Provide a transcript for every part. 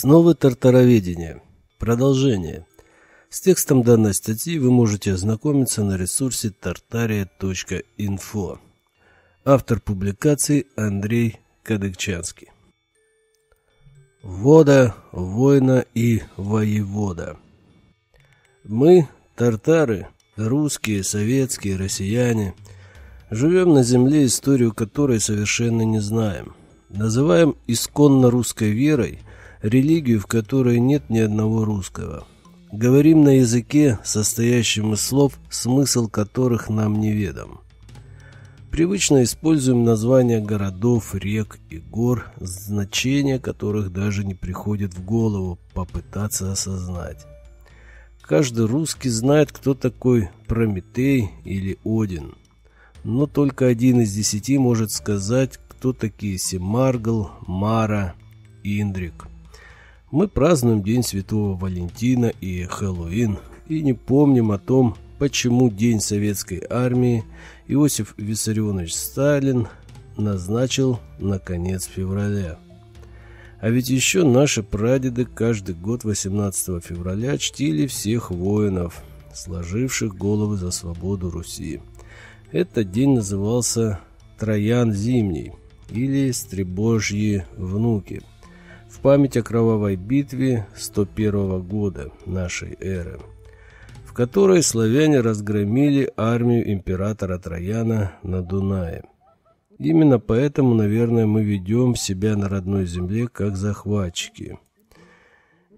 Основы тартароведения. Продолжение. С текстом данной статьи вы можете ознакомиться на ресурсе tartaria.info. Автор публикации Андрей Кадыкчанский. Вода, война и воевода. Мы, тартары, русские, советские, россияне, живем на земле, историю которой совершенно не знаем. Называем исконно русской верой религию, в которой нет ни одного русского. Говорим на языке, состоящем из слов, смысл которых нам неведом. Привычно используем названия городов, рек и гор, значения которых даже не приходит в голову попытаться осознать. Каждый русский знает, кто такой Прометей или Один. Но только один из десяти может сказать, кто такие Семаргл, Мара, Индрик. Мы празднуем День Святого Валентина и Хэллоуин и не помним о том, почему День Советской Армии Иосиф Виссарионович Сталин назначил на конец февраля. А ведь еще наши прадеды каждый год 18 февраля чтили всех воинов, сложивших головы за свободу Руси. Этот день назывался Троян Зимний или Стребожьи внуки – в память о кровавой битве 101 года нашей эры, в которой славяне разгромили армию императора Трояна на Дунае. Именно поэтому, наверное, мы ведем себя на родной земле как захватчики.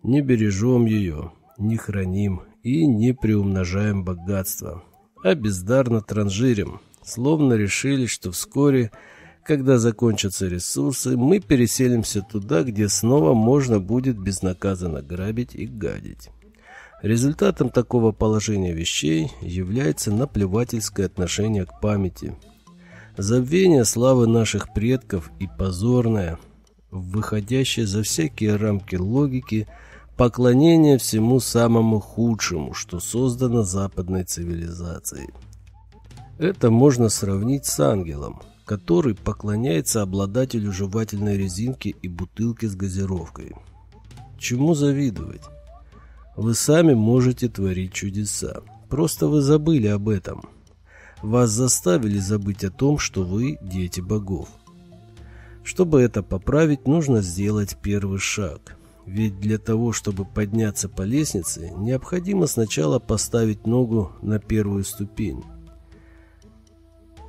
Не бережем ее, не храним и не приумножаем богатство, а бездарно транжирим, словно решили, что вскоре – когда закончатся ресурсы, мы переселимся туда, где снова можно будет безнаказанно грабить и гадить. Результатом такого положения вещей является наплевательское отношение к памяти. Забвение славы наших предков и позорное, выходящее за всякие рамки логики, поклонение всему самому худшему, что создано западной цивилизацией. Это можно сравнить с ангелом – который поклоняется обладателю жевательной резинки и бутылки с газировкой. Чему завидовать? Вы сами можете творить чудеса. Просто вы забыли об этом. Вас заставили забыть о том, что вы дети богов. Чтобы это поправить, нужно сделать первый шаг. Ведь для того, чтобы подняться по лестнице, необходимо сначала поставить ногу на первую ступень.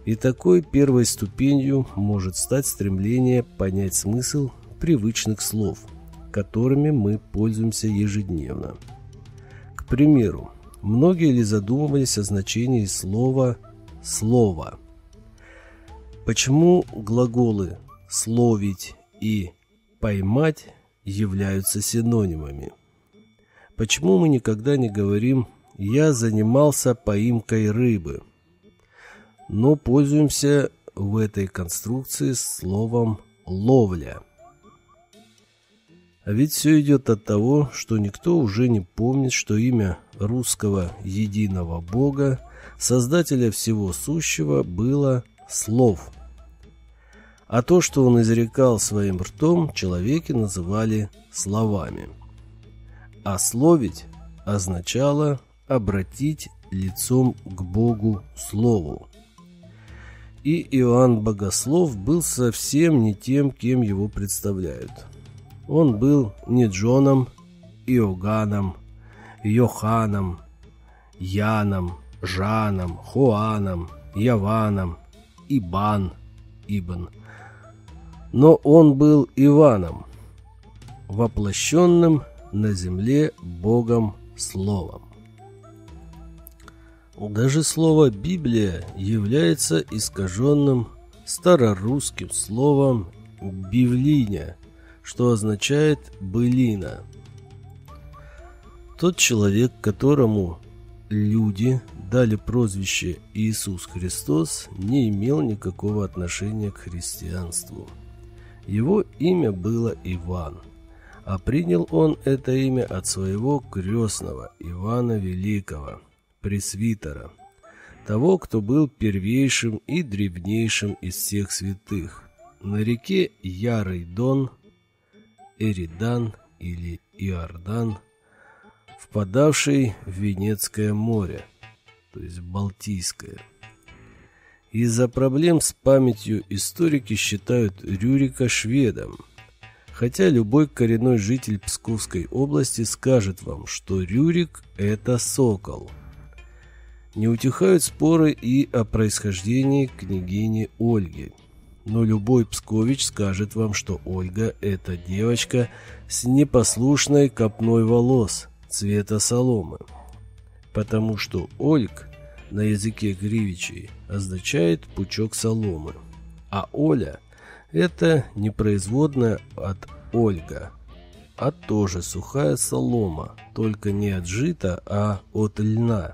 И такой первой ступенью может стать стремление понять смысл привычных слов, которыми мы пользуемся ежедневно. К примеру, многие ли задумывались о значении слова «слово»? Почему глаголы «словить» и «поймать» являются синонимами? Почему мы никогда не говорим «я занимался поимкой рыбы»? Но пользуемся в этой конструкции словом «ловля». А ведь все идет от того, что никто уже не помнит, что имя русского единого Бога, Создателя всего сущего, было Слов. А то, что он изрекал своим ртом, человеки называли словами. А словить означало обратить лицом к Богу Слову. И Иоанн Богослов был совсем не тем, кем его представляют. Он был не Джоном, Иоганном, Йоханом, Яном, Жаном, Хуаном, Яваном, Ибан, Ибн. Но он был Иваном, воплощенным на земле Богом Словом. Даже слово «Библия» является искаженным старорусским словом «бивлиня», что означает «былина». Тот человек, которому люди дали прозвище Иисус Христос, не имел никакого отношения к христианству. Его имя было Иван, а принял он это имя от своего крестного Ивана Великого – пресвитера, того, кто был первейшим и древнейшим из всех святых. На реке Ярый Дон, Эридан или Иордан, впадавший в Венецкое море, то есть Балтийское. Из-за проблем с памятью историки считают Рюрика шведом, хотя любой коренной житель Псковской области скажет вам, что Рюрик – это сокол. Не утихают споры и о происхождении княгини Ольги – но любой пскович скажет вам, что Ольга – это девочка с непослушной копной волос цвета соломы. Потому что Ольг на языке гривичей означает пучок соломы, а Оля – это непроизводная от Ольга, а тоже сухая солома, только не от жита, а от льна.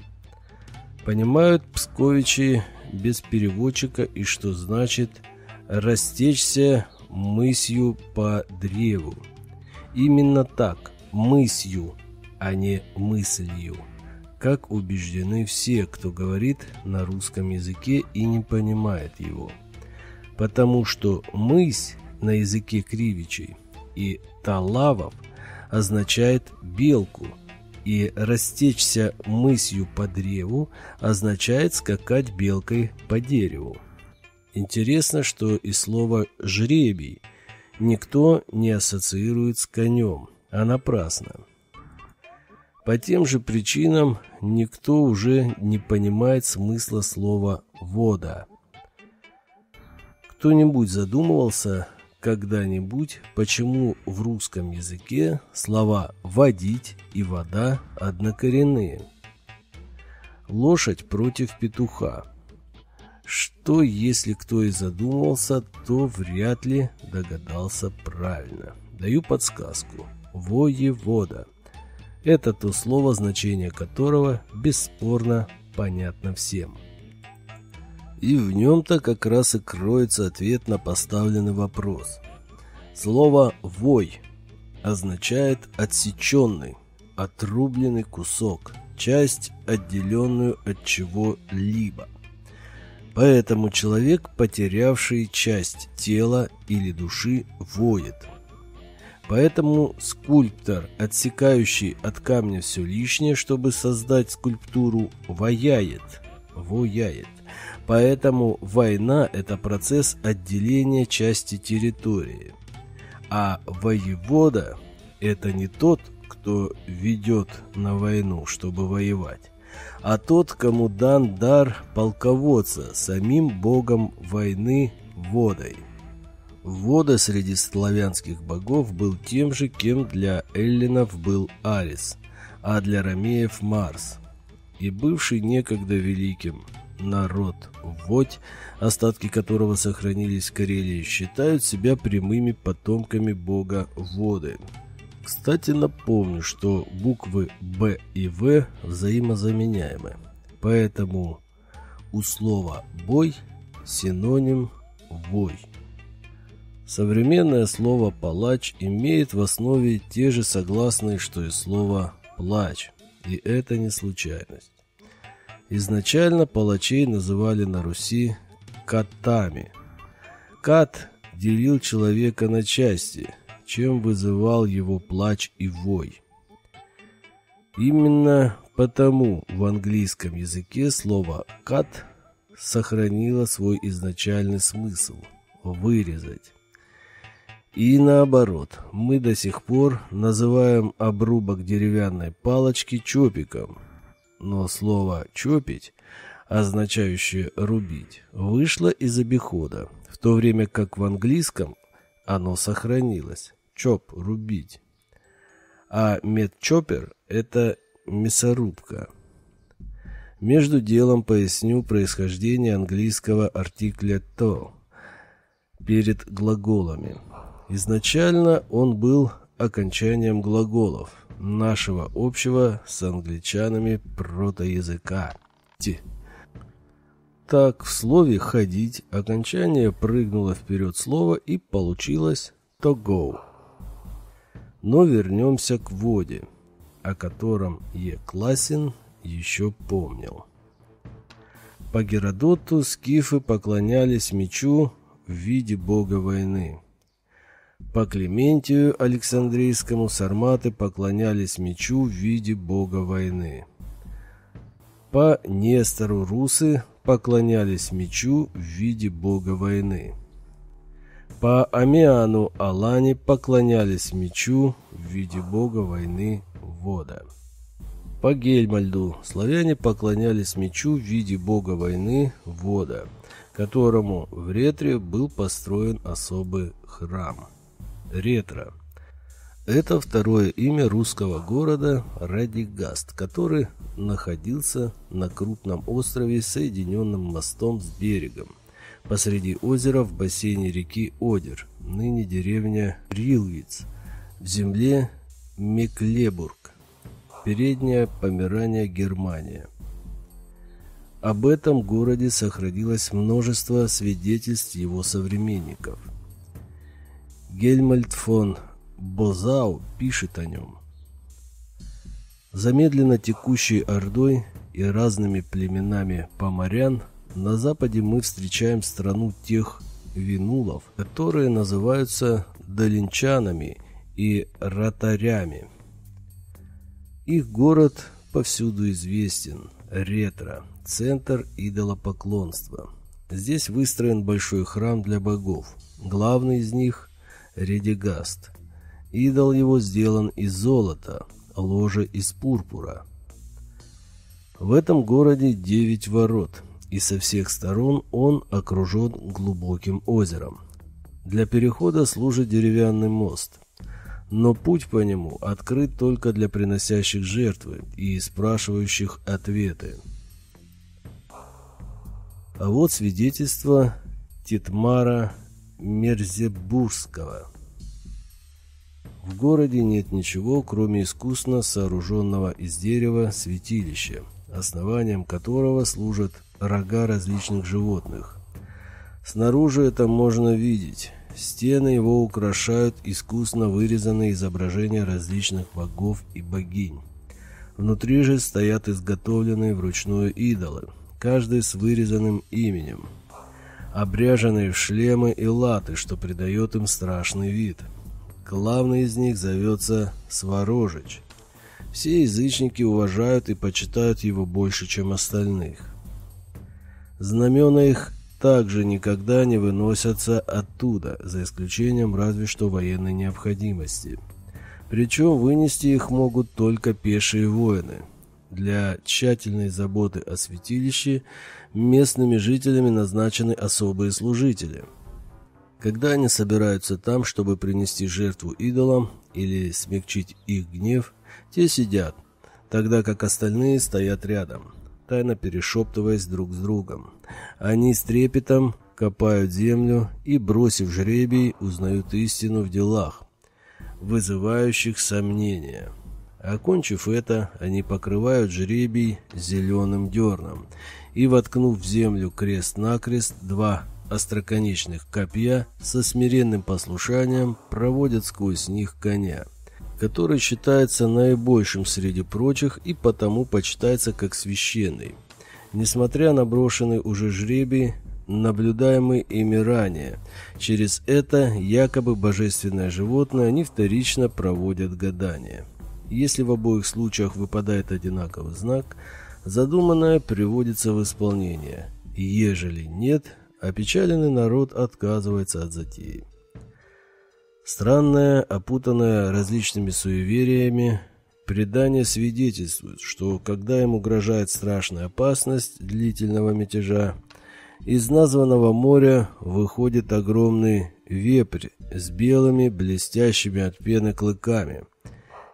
Понимают псковичи без переводчика и что значит – растечься мысью по древу. Именно так, мысью, а не мыслью, как убеждены все, кто говорит на русском языке и не понимает его. Потому что мысь на языке кривичей и талавов означает белку, и растечься мысью по древу означает скакать белкой по дереву. Интересно, что и слово «жребий» никто не ассоциирует с конем, а напрасно. По тем же причинам никто уже не понимает смысла слова «вода». Кто-нибудь задумывался когда-нибудь, почему в русском языке слова «водить» и «вода» однокоренные? Лошадь против петуха – что, если кто и задумался, то вряд ли догадался правильно. Даю подсказку. Воевода. Это то слово, значение которого бесспорно понятно всем. И в нем-то как раз и кроется ответ на поставленный вопрос. Слово «вой» означает «отсеченный», «отрубленный кусок», часть, отделенную от чего-либо – Поэтому человек, потерявший часть тела или души, воет. Поэтому скульптор, отсекающий от камня все лишнее, чтобы создать скульптуру, ваяет, вояет. Поэтому война – это процесс отделения части территории. А воевода – это не тот, кто ведет на войну, чтобы воевать, а тот, кому дан дар полководца, самим богом войны Водой. Вода среди славянских богов был тем же, кем для эллинов был Арис, а для ромеев Марс. И бывший некогда великим народ Водь, остатки которого сохранились в Карелии, считают себя прямыми потомками бога Воды – кстати, напомню, что буквы Б и В взаимозаменяемы. Поэтому у слова «бой» синоним «вой». Современное слово «палач» имеет в основе те же согласные, что и слово «плач», и это не случайность. Изначально палачей называли на Руси «катами». Кат делил человека на части, чем вызывал его плач и вой. Именно потому в английском языке слово «cut» сохранило свой изначальный смысл – вырезать. И наоборот, мы до сих пор называем обрубок деревянной палочки чопиком, но слово «чопить», означающее «рубить», вышло из обихода, в то время как в английском оно сохранилось чоп – рубить. А медчопер – это мясорубка. Между делом поясню происхождение английского артикля «то» перед глаголами. Изначально он был окончанием глаголов нашего общего с англичанами протоязыка. Ти. Так, в слове «ходить» окончание прыгнуло вперед слово и получилось «to go». Но вернемся к воде, о котором Е. Классин еще помнил. По Геродоту скифы поклонялись мечу в виде бога войны. По Клементию Александрийскому сарматы поклонялись мечу в виде бога войны. По Нестору русы поклонялись мечу в виде бога войны. По Амиану Алане поклонялись мечу в виде бога войны вода. По Гельмальду славяне поклонялись мечу в виде бога войны вода, которому в Ретре был построен особый храм. Ретро. Это второе имя русского города Радигаст, который находился на крупном острове, соединенном мостом с берегом, посреди озера в бассейне реки Одер, ныне деревня Рилвиц, в земле Меклебург, передняя Померания, Германия. Об этом городе сохранилось множество свидетельств его современников. Гельмальд фон Бозау пишет о нем. Замедленно текущей ордой и разными племенами поморян на западе мы встречаем страну тех винулов, которые называются долинчанами и ротарями. Их город повсюду известен – Ретро, центр идолопоклонства. Здесь выстроен большой храм для богов. Главный из них – Редигаст – Идол его сделан из золота, ложе из пурпура. В этом городе девять ворот, и со всех сторон он окружен глубоким озером. Для перехода служит деревянный мост, но путь по нему открыт только для приносящих жертвы и спрашивающих ответы. А вот свидетельство Титмара Мерзебурского – в городе нет ничего, кроме искусно сооруженного из дерева святилища, основанием которого служат рога различных животных. Снаружи это можно видеть. Стены его украшают искусно вырезанные изображения различных богов и богинь. Внутри же стоят изготовленные вручную идолы, каждый с вырезанным именем, обряженные в шлемы и латы, что придает им страшный вид – Главный из них зовется Сворожич. Все язычники уважают и почитают его больше, чем остальных. Знамена их также никогда не выносятся оттуда, за исключением разве что военной необходимости. Причем вынести их могут только пешие воины. Для тщательной заботы о святилище местными жителями назначены особые служители – когда они собираются там, чтобы принести жертву идолам или смягчить их гнев, те сидят, тогда как остальные стоят рядом, тайно перешептываясь друг с другом. Они с трепетом копают землю и, бросив жребий, узнают истину в делах, вызывающих сомнения. Окончив это, они покрывают жребий зеленым дерном и, воткнув в землю крест-накрест два остроконечных копья со смиренным послушанием проводят сквозь них коня, который считается наибольшим среди прочих и потому почитается как священный. Несмотря на брошенный уже жребий, наблюдаемый ими ранее, через это якобы божественное животное они вторично проводят гадание. Если в обоих случаях выпадает одинаковый знак, задуманное приводится в исполнение. Ежели нет, опечаленный народ отказывается от затеи. Странное, опутанное различными суевериями, предание свидетельствует, что когда им угрожает страшная опасность длительного мятежа, из названного моря выходит огромный вепрь с белыми, блестящими от пены клыками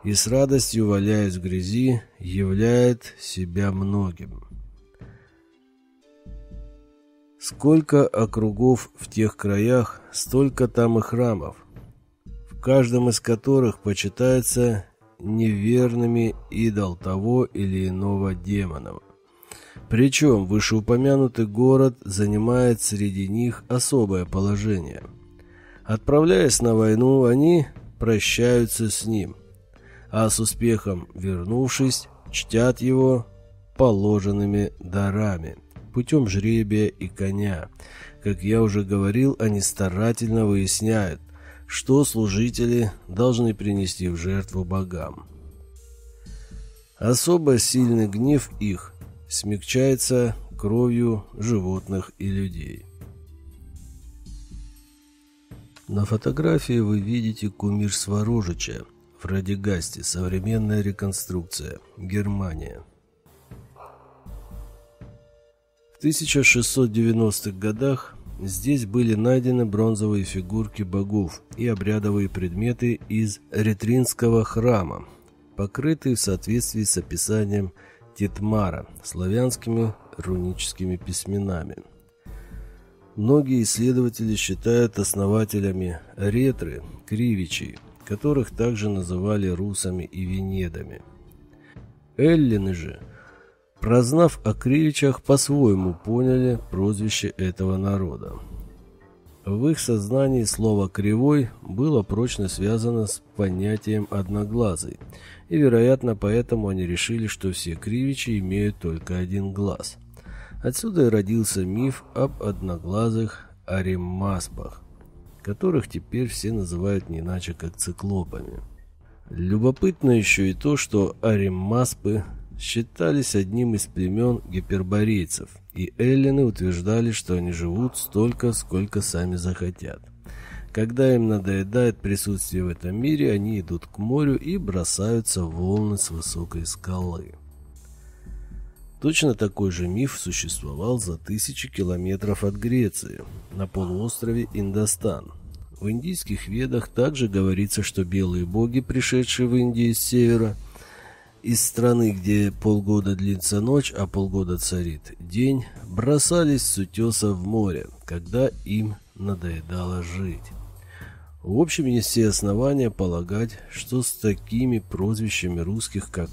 и с радостью, валяясь в грязи, являет себя многим. Сколько округов в тех краях, столько там и храмов, в каждом из которых почитается неверными идол того или иного демона. Причем вышеупомянутый город занимает среди них особое положение. Отправляясь на войну, они прощаются с ним, а с успехом вернувшись, чтят его положенными дарами – путем жребия и коня. Как я уже говорил, они старательно выясняют, что служители должны принести в жертву богам. Особо сильный гнев их смягчается кровью животных и людей. На фотографии вы видите кумир Сворожича в Радигасте, современная реконструкция, Германия. В 1690-х годах здесь были найдены бронзовые фигурки богов и обрядовые предметы из Ретринского храма, покрытые в соответствии с описанием Титмара славянскими руническими письменами. Многие исследователи считают основателями ретры кривичей, которых также называли русами и венедами. Эллины же, прознав о кривичах, по-своему поняли прозвище этого народа. В их сознании слово «кривой» было прочно связано с понятием «одноглазый», и, вероятно, поэтому они решили, что все кривичи имеют только один глаз. Отсюда и родился миф об одноглазых аримаспах, которых теперь все называют не иначе как циклопами. Любопытно еще и то, что аримаспы считались одним из племен гиперборейцев, и эллины утверждали, что они живут столько, сколько сами захотят. Когда им надоедает присутствие в этом мире, они идут к морю и бросаются в волны с высокой скалы. Точно такой же миф существовал за тысячи километров от Греции, на полуострове Индостан. В индийских ведах также говорится, что белые боги, пришедшие в Индию с севера, из страны, где полгода длится ночь, а полгода царит день, бросались с утеса в море, когда им надоедало жить. В общем, есть все основания полагать, что с такими прозвищами русских, как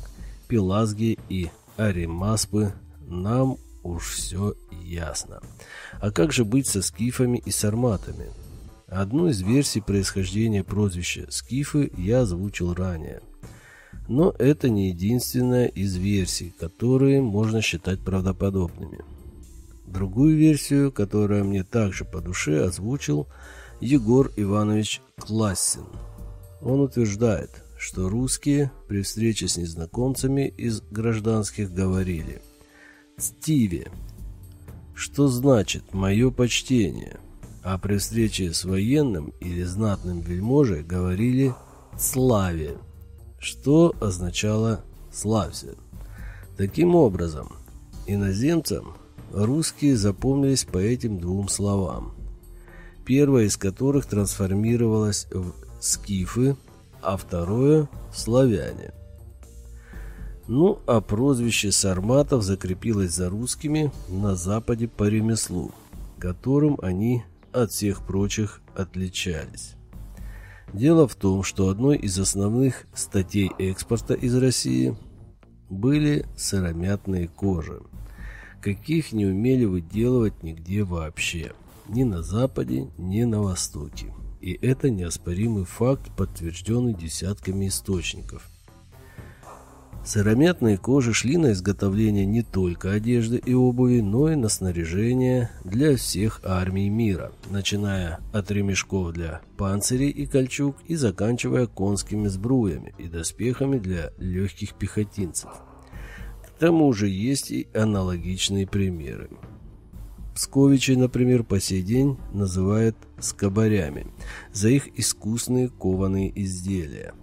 Пелазги и Аримаспы, нам уж все ясно. А как же быть со скифами и сарматами? Одну из версий происхождения прозвища «скифы» я озвучил ранее – но это не единственная из версий, которые можно считать правдоподобными. Другую версию, которая мне также по душе, озвучил Егор Иванович Классин. Он утверждает, что русские при встрече с незнакомцами из гражданских говорили «Стиве», что значит «мое почтение», а при встрече с военным или знатным вельможей говорили «славе» что означало «славься». Таким образом, иноземцам русские запомнились по этим двум словам, первое из которых трансформировалось в «скифы», а второе – «славяне». Ну, а прозвище сарматов закрепилось за русскими на западе по ремеслу, которым они от всех прочих отличались. Дело в том, что одной из основных статей экспорта из России были сыромятные кожи, каких не умели выделывать нигде вообще, ни на Западе, ни на Востоке. И это неоспоримый факт, подтвержденный десятками источников. Сыромятные кожи шли на изготовление не только одежды и обуви, но и на снаряжение для всех армий мира, начиная от ремешков для панцирей и кольчуг и заканчивая конскими сбруями и доспехами для легких пехотинцев. К тому же есть и аналогичные примеры. Псковичи, например, по сей день называют скобарями за их искусные кованые изделия –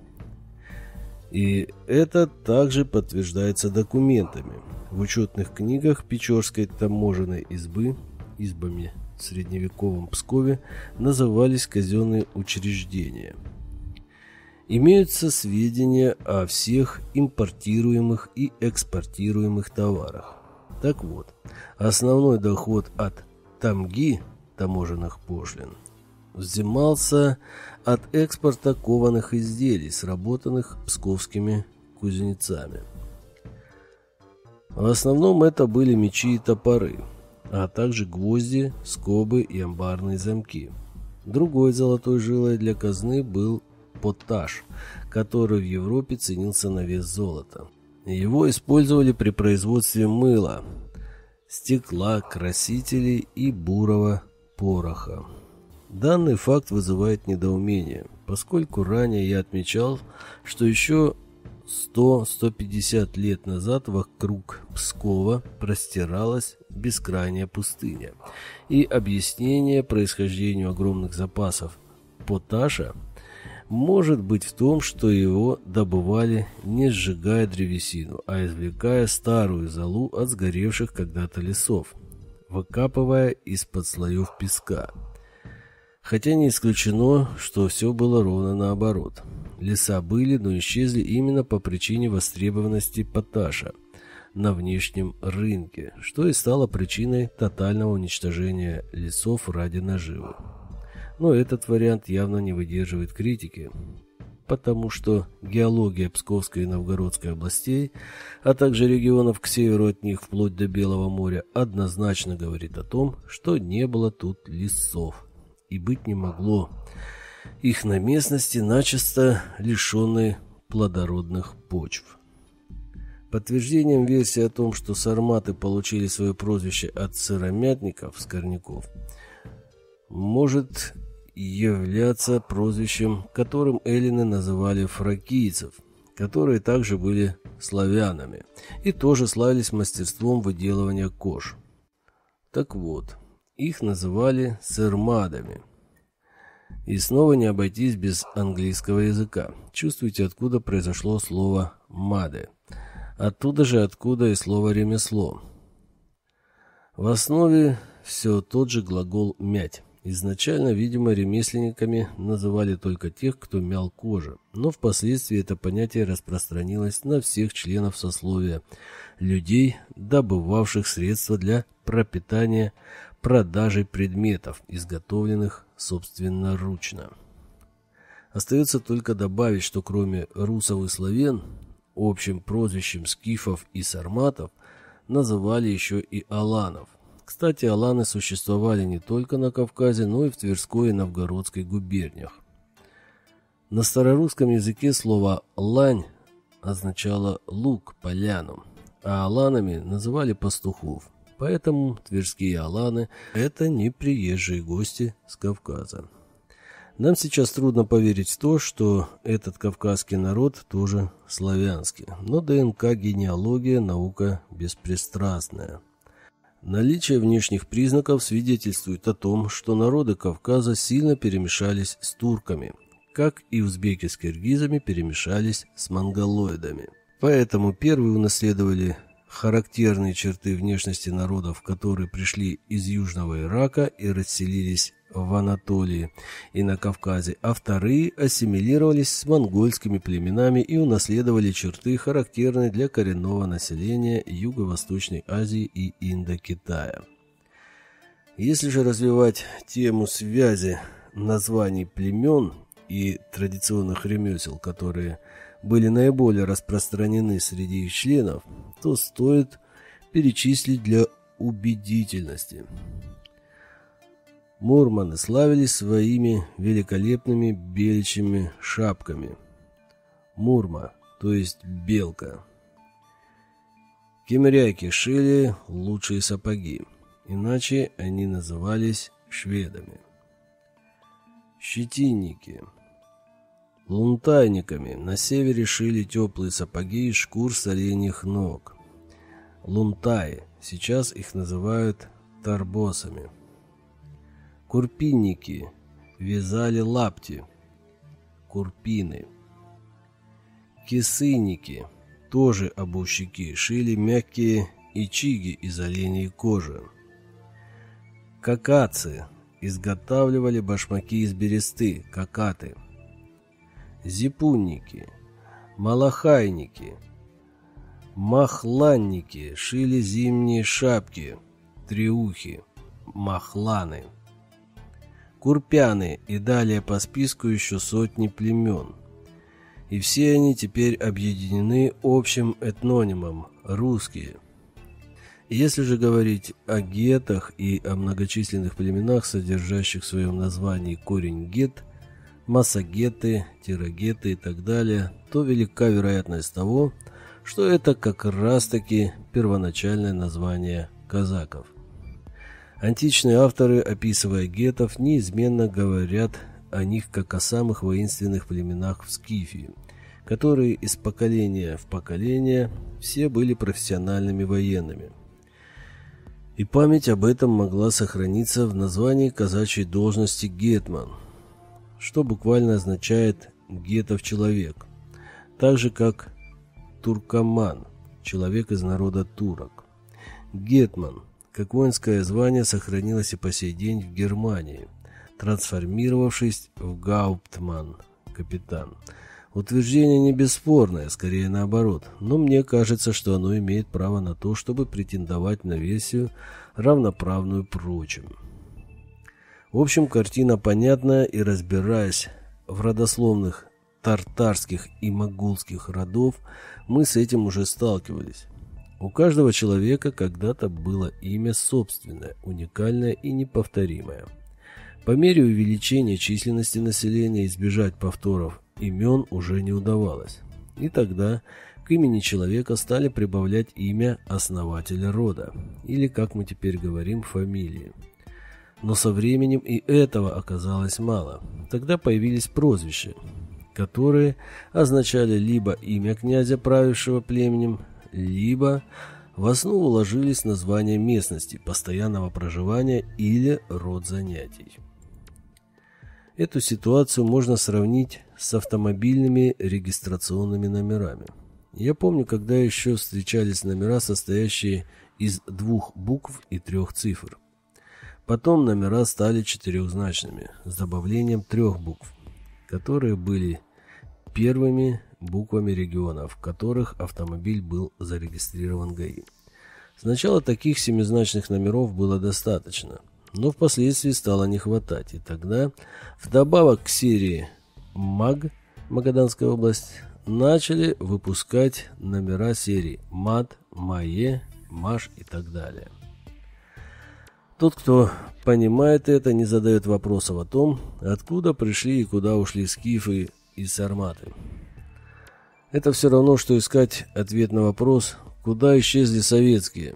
и это также подтверждается документами. В учетных книгах Печорской таможенной избы, избами в средневековом Пскове, назывались казенные учреждения. Имеются сведения о всех импортируемых и экспортируемых товарах. Так вот, основной доход от тамги, таможенных пошлин, взимался от экспорта кованых изделий, сработанных псковскими кузнецами. В основном это были мечи и топоры, а также гвозди, скобы и амбарные замки. Другой золотой жилой для казны был поташ, который в Европе ценился на вес золота. Его использовали при производстве мыла, стекла, красителей и бурого пороха. Данный факт вызывает недоумение, поскольку ранее я отмечал, что еще 100-150 лет назад вокруг Пскова простиралась бескрайняя пустыня, и объяснение происхождению огромных запасов поташа может быть в том, что его добывали не сжигая древесину, а извлекая старую золу от сгоревших когда-то лесов, выкапывая из-под слоев песка. Хотя не исключено, что все было ровно наоборот. Леса были, но исчезли именно по причине востребованности поташа на внешнем рынке, что и стало причиной тотального уничтожения лесов ради наживы. Но этот вариант явно не выдерживает критики, потому что геология Псковской и Новгородской областей, а также регионов к северу от них вплоть до Белого моря, однозначно говорит о том, что не было тут лесов и быть не могло. Их на местности начисто лишенной плодородных почв. Подтверждением версии о том, что сарматы получили свое прозвище от сыромятников, скорняков, может являться прозвищем, которым эллины называли фракийцев, которые также были славянами и тоже славились мастерством выделывания кож. Так вот, их называли сырмадами. И снова не обойтись без английского языка. Чувствуете, откуда произошло слово «маде». Оттуда же, откуда и слово «ремесло». В основе все тот же глагол «мять». Изначально, видимо, ремесленниками называли только тех, кто мял кожу, но впоследствии это понятие распространилось на всех членов сословия, людей, добывавших средства для пропитания продажей предметов, изготовленных собственноручно. Остается только добавить, что кроме русов и славян, общим прозвищем скифов и сарматов называли еще и аланов. Кстати, аланы существовали не только на Кавказе, но и в Тверской и Новгородской губерниях. На старорусском языке слово «лань» означало «лук», «поляну», а аланами называли пастухов. Поэтому тверские аланы – это не приезжие гости с Кавказа. Нам сейчас трудно поверить в то, что этот кавказский народ тоже славянский, но ДНК-генеалогия – наука беспристрастная – Наличие внешних признаков свидетельствует о том, что народы Кавказа сильно перемешались с турками, как и узбеки с киргизами перемешались с монголоидами. Поэтому первые унаследовали характерные черты внешности народов, которые пришли из Южного Ирака и расселились в Анатолии и на Кавказе, а вторые ассимилировались с монгольскими племенами и унаследовали черты, характерные для коренного населения Юго-Восточной Азии и Индокитая. Если же развивать тему связи названий племен и традиционных ремесел, которые были наиболее распространены среди их членов, то стоит перечислить для убедительности – Мурманы славились своими великолепными беличьими шапками. Мурма, то есть белка. Кемряки шили лучшие сапоги, иначе они назывались шведами. Щетинники. Лунтайниками на севере шили теплые сапоги из шкур с оленьих ног. Лунтаи, сейчас их называют тарбосами. Курпинники вязали лапти, курпины. Кисынники, тоже обувщики, шили мягкие ичиги из оленей кожи. Какацы изготавливали башмаки из бересты, какаты. Зипунники, малахайники, махланники шили зимние шапки, триухи, махланы курпяны и далее по списку еще сотни племен. И все они теперь объединены общим этнонимом – русские. Если же говорить о гетах и о многочисленных племенах, содержащих в своем названии корень гет, массагеты, тирогеты и так далее, то велика вероятность того, что это как раз-таки первоначальное название казаков. Античные авторы, описывая гетов, неизменно говорят о них как о самых воинственных племенах в Скифии, которые из поколения в поколение все были профессиональными военными. И память об этом могла сохраниться в названии казачьей должности «гетман», что буквально означает «гетов человек», так же как «туркоман» – человек из народа турок. «Гетман» как воинское звание сохранилось и по сей день в Германии, трансформировавшись в Гауптман, капитан. Утверждение не бесспорное, скорее наоборот, но мне кажется, что оно имеет право на то, чтобы претендовать на версию, равноправную прочим. В общем, картина понятная, и разбираясь в родословных тартарских и могулских родов, мы с этим уже сталкивались. У каждого человека когда-то было имя собственное, уникальное и неповторимое. По мере увеличения численности населения избежать повторов имен уже не удавалось. И тогда к имени человека стали прибавлять имя основателя рода, или, как мы теперь говорим, фамилии. Но со временем и этого оказалось мало. Тогда появились прозвища, которые означали либо имя князя, правившего племенем, либо в основу ложились названия местности, постоянного проживания или род занятий. Эту ситуацию можно сравнить с автомобильными регистрационными номерами. Я помню, когда еще встречались номера, состоящие из двух букв и трех цифр. Потом номера стали четырехзначными, с добавлением трех букв, которые были первыми буквами регионов, в которых автомобиль был зарегистрирован ГАИ. Сначала таких семизначных номеров было достаточно, но впоследствии стало не хватать, и тогда, вдобавок к серии МАГ, Магаданская область, начали выпускать номера серии МАД, МАЕ, МАШ и так далее. Тот, кто понимает это, не задает вопросов о том, откуда пришли и куда ушли скифы и сарматы. Это все равно, что искать ответ на вопрос, куда исчезли советские.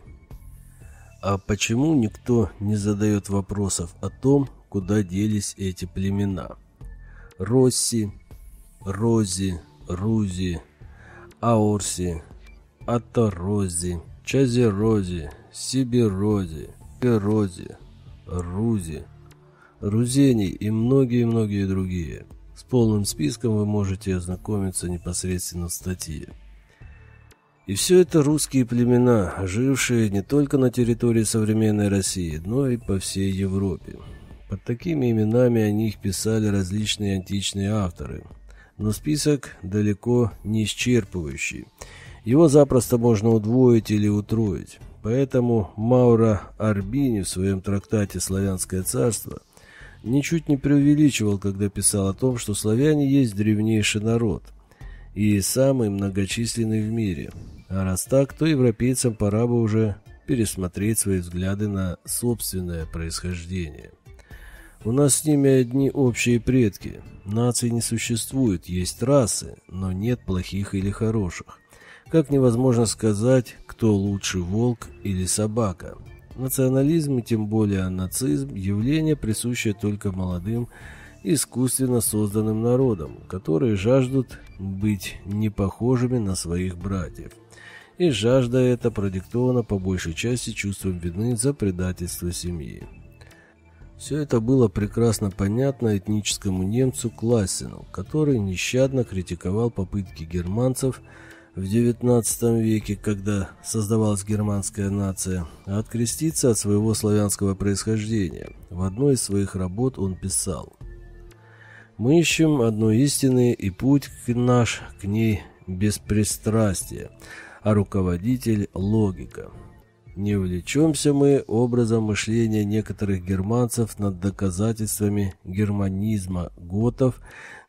А почему никто не задает вопросов о том, куда делись эти племена? Росси, Рози, Рузи, Аорси, Аторози, Чазерози, Сибирози, Перози, Рузи, Рузени и многие-многие другие – с полным списком вы можете ознакомиться непосредственно в статье. И все это русские племена, жившие не только на территории современной России, но и по всей Европе. Под такими именами о них писали различные античные авторы. Но список далеко не исчерпывающий. Его запросто можно удвоить или утроить. Поэтому Маура Арбини в своем трактате «Славянское царство» ничуть не преувеличивал, когда писал о том, что славяне есть древнейший народ и самый многочисленный в мире. А раз так, то европейцам пора бы уже пересмотреть свои взгляды на собственное происхождение. У нас с ними одни общие предки. Наций не существует, есть расы, но нет плохих или хороших. Как невозможно сказать, кто лучше волк или собака – Национализм и тем более нацизм – явление, присущее только молодым, искусственно созданным народам, которые жаждут быть не похожими на своих братьев. И жажда эта продиктована по большей части чувством вины за предательство семьи. Все это было прекрасно понятно этническому немцу Классену, который нещадно критиковал попытки германцев – в XIX веке, когда создавалась германская нация, откреститься от своего славянского происхождения. В одной из своих работ он писал «Мы ищем одну истины, и путь наш к ней беспристрастие, а руководитель – логика. Не увлечемся мы образом мышления некоторых германцев над доказательствами германизма готов,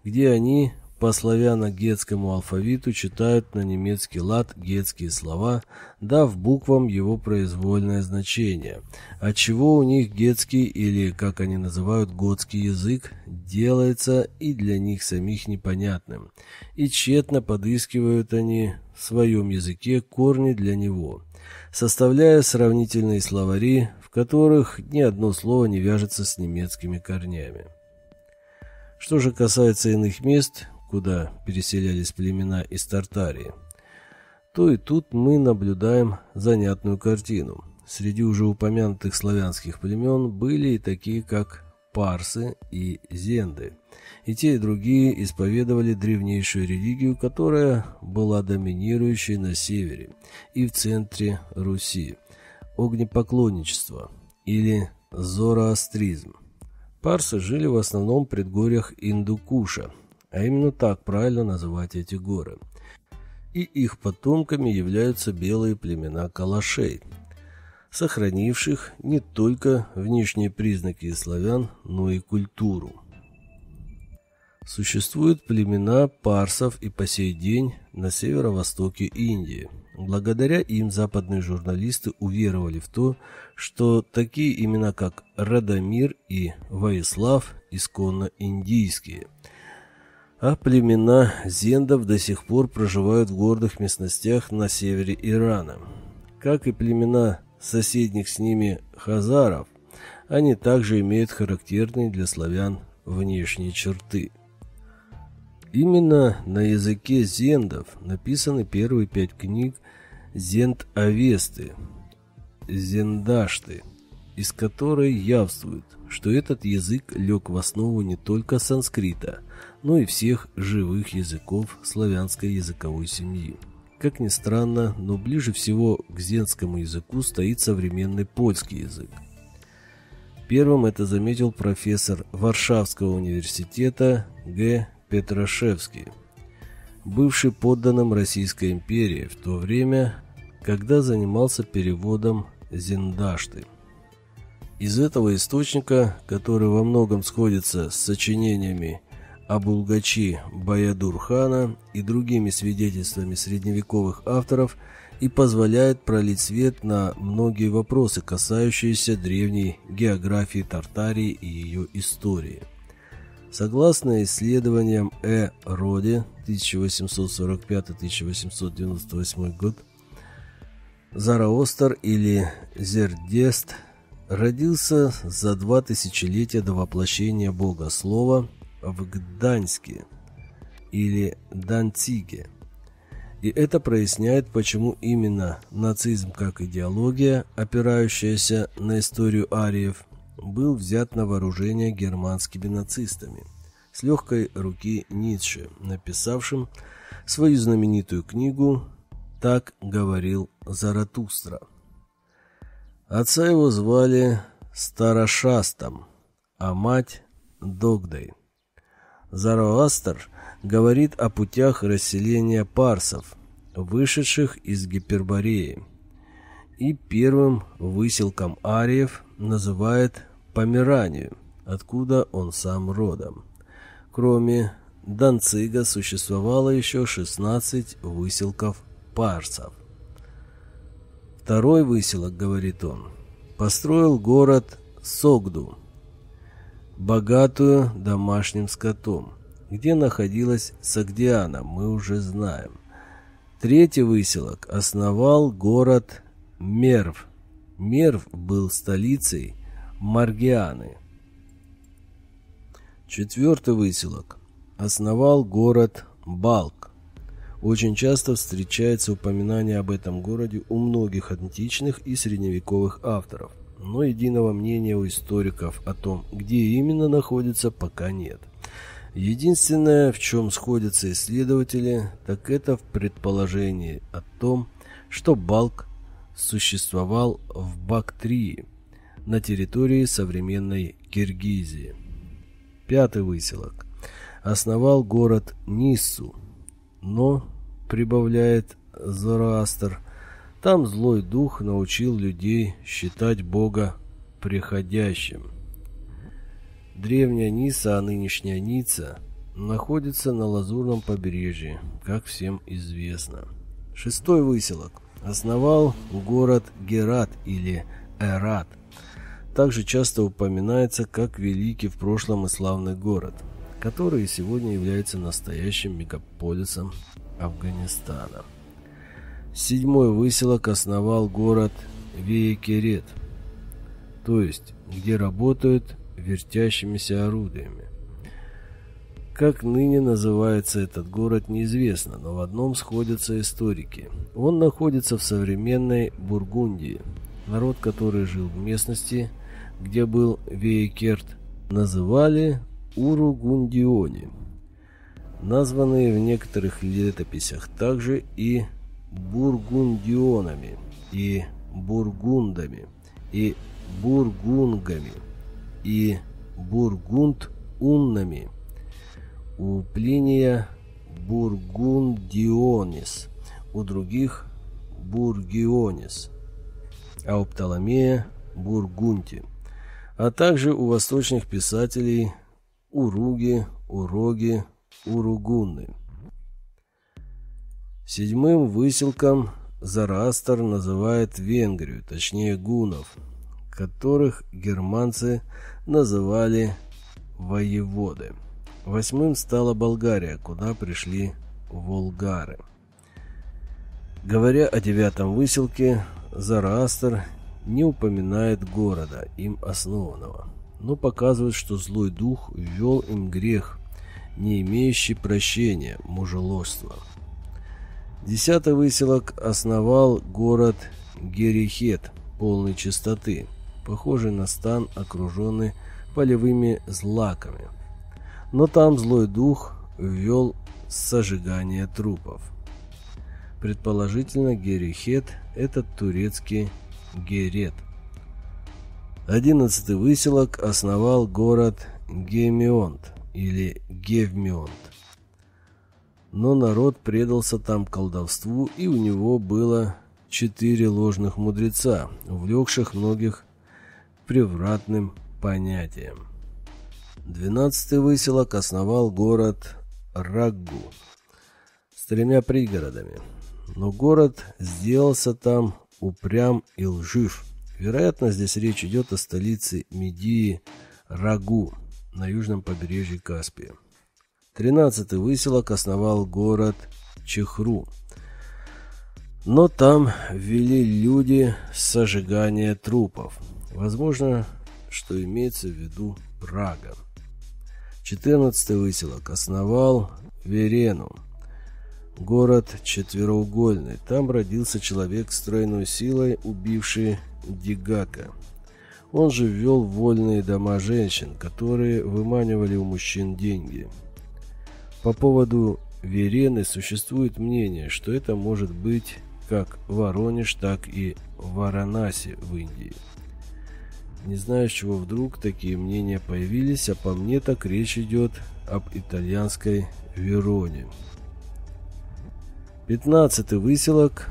где они по славяно-гетскому алфавиту читают на немецкий лад гетские слова, дав буквам его произвольное значение, отчего у них гетский или, как они называют, готский язык делается и для них самих непонятным, и тщетно подыскивают они в своем языке корни для него, составляя сравнительные словари, в которых ни одно слово не вяжется с немецкими корнями. Что же касается иных мест, куда переселялись племена из Тартарии, то и тут мы наблюдаем занятную картину. Среди уже упомянутых славянских племен были и такие, как парсы и зенды. И те, и другие исповедовали древнейшую религию, которая была доминирующей на севере и в центре Руси – огнепоклонничество или зороастризм. Парсы жили в основном в предгорьях Индукуша, а именно так правильно называть эти горы. И их потомками являются белые племена калашей, сохранивших не только внешние признаки славян, но и культуру. Существуют племена парсов и по сей день на северо-востоке Индии. Благодаря им западные журналисты уверовали в то, что такие имена, как Радомир и Ваислав, исконно индийские. А племена зендов до сих пор проживают в горных местностях на севере Ирана. Как и племена соседних с ними хазаров, они также имеют характерные для славян внешние черты – Именно на языке зендов написаны первые пять книг Зенд-Авесты, Зендашты, из которой явствует, что этот язык лег в основу не только санскрита, но и всех живых языков славянской языковой семьи. Как ни странно, но ближе всего к зенскому языку стоит современный польский язык. Первым это заметил профессор Варшавского университета Г. Петрашевский, бывший подданным Российской империи в то время, когда занимался переводом Зиндашты. Из этого источника, который во многом сходится с сочинениями о Баядур-хана и другими свидетельствами средневековых авторов и позволяет пролить свет на многие вопросы, касающиеся древней географии Тартарии и ее истории. Согласно исследованиям Э. Роди 1845-1898 год, Зараостер или Зердест родился за два тысячелетия до воплощения Бога Слова в Гданьске или Данциге. И это проясняет, почему именно нацизм как идеология, опирающаяся на историю ариев, был взят на вооружение германскими нацистами с легкой руки Ницше, написавшим свою знаменитую книгу «Так говорил Заратустра». Отца его звали Старошастом, а мать – Догдой. Зароастер говорит о путях расселения парсов, вышедших из Гипербореи, и первым выселком ариев называет Померанию, откуда он сам родом. Кроме Данцига существовало еще 16 выселков парсов. Второй выселок, говорит он, построил город Согду, богатую домашним скотом, где находилась Сагдиана, мы уже знаем. Третий выселок основал город Мерв. Мерв был столицей Маргианы. Четвертый выселок основал город Балк. Очень часто встречается упоминание об этом городе у многих античных и средневековых авторов, но единого мнения у историков о том, где именно находится, пока нет. Единственное, в чем сходятся исследователи, так это в предположении о том, что Балк существовал в Бактрии, на территории современной Киргизии. Пятый выселок. Основал город Ниссу, но, прибавляет Зороастер, там злой дух научил людей считать Бога приходящим. Древняя Ниса, а нынешняя Ница, находится на Лазурном побережье, как всем известно. Шестой выселок. Основал город Герат или Эрат – также часто упоминается как великий в прошлом и славный город, который сегодня является настоящим мегаполисом Афганистана. Седьмой выселок основал город Вейкерет. то есть где работают вертящимися орудиями. Как ныне называется этот город, неизвестно, но в одном сходятся историки. Он находится в современной Бургундии. Народ, который жил в местности, где был Вейкерт, называли Уругундиони. Названные в некоторых летописях также и Бургундионами, и Бургундами, и Бургунгами, и Бургунд-уннами – у Плиния Бургундионис, у других Бургионис, а у Птоломея Бургунти, а также у восточных писателей Уруги, Уроги, Уругунны. Седьмым выселком Зараастер называет Венгрию, точнее гунов, которых германцы называли воеводы. Восьмым стала Болгария, куда пришли волгары. Говоря о девятом выселке, Зараастер не упоминает города, им основанного, но показывает, что злой дух ввел им грех, не имеющий прощения, мужеложство. Десятый выселок основал город Герихет, полный чистоты, похожий на стан, окруженный полевыми злаками – но там злой дух ввел сожигание трупов. Предположительно, Герихет – это турецкий Герет. Одиннадцатый выселок основал город Гемионт или Гевмионт. Но народ предался там колдовству, и у него было четыре ложных мудреца, увлекших многих превратным понятием. Двенадцатый выселок основал город Раггу с тремя пригородами. Но город сделался там упрям и лжив. Вероятно, здесь речь идет о столице Медии Рагу на южном побережье Каспия. Тринадцатый выселок основал город Чехру. Но там ввели люди сожигание трупов. Возможно, что имеется в виду Прага. 14 выселок основал Верену, город четвероугольный. Там родился человек с тройной силой, убивший Дигака. Он же ввел вольные дома женщин, которые выманивали у мужчин деньги. По поводу Верены существует мнение, что это может быть как Воронеж, так и Варанаси в Индии. Не знаю, с чего вдруг такие мнения появились, а по мне так речь идет об итальянской Вероне. Пятнадцатый выселок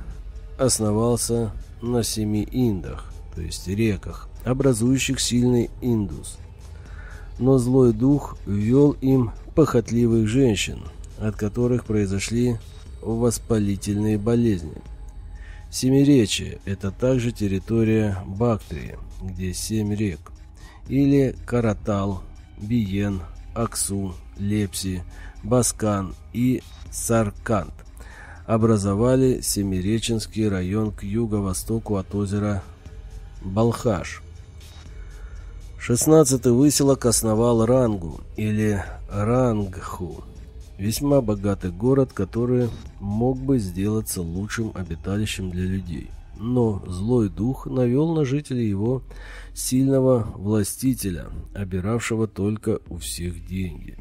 основался на семи индах, то есть реках, образующих сильный Индус. Но злой дух ввел им похотливых женщин, от которых произошли воспалительные болезни. Семиречие – это также территория Бактрии – где семь рек, или Каратал, Биен, Аксу, Лепси, Баскан и Саркант образовали Семиреченский район к юго-востоку от озера Балхаш. Шестнадцатый выселок основал Рангу или Рангху, весьма богатый город, который мог бы сделаться лучшим обиталищем для людей – но злой дух навел на жителей его сильного властителя, обиравшего только у всех деньги.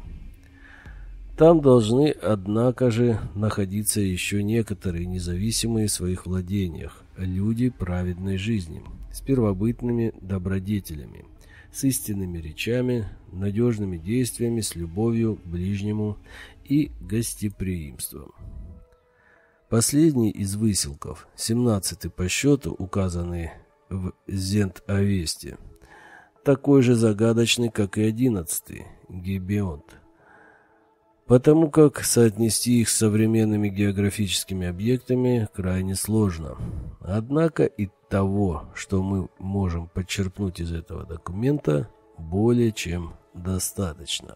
Там должны, однако же, находиться еще некоторые независимые в своих владениях, люди праведной жизни, с первобытными добродетелями, с истинными речами, надежными действиями, с любовью к ближнему и гостеприимством. Последний из выселков, семнадцатый по счету, указанный в Зент-Авесте, такой же загадочный, как и одиннадцатый, Гибионт. Потому как соотнести их с современными географическими объектами крайне сложно. Однако и того, что мы можем подчерпнуть из этого документа, более чем достаточно.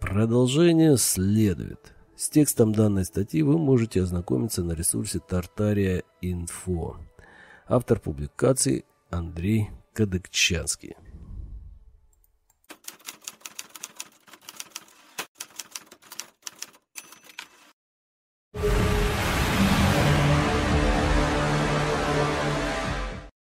Продолжение следует. С текстом данной статьи вы можете ознакомиться на ресурсе Tartaria Info. Автор публикации Андрей Кадыкчанский.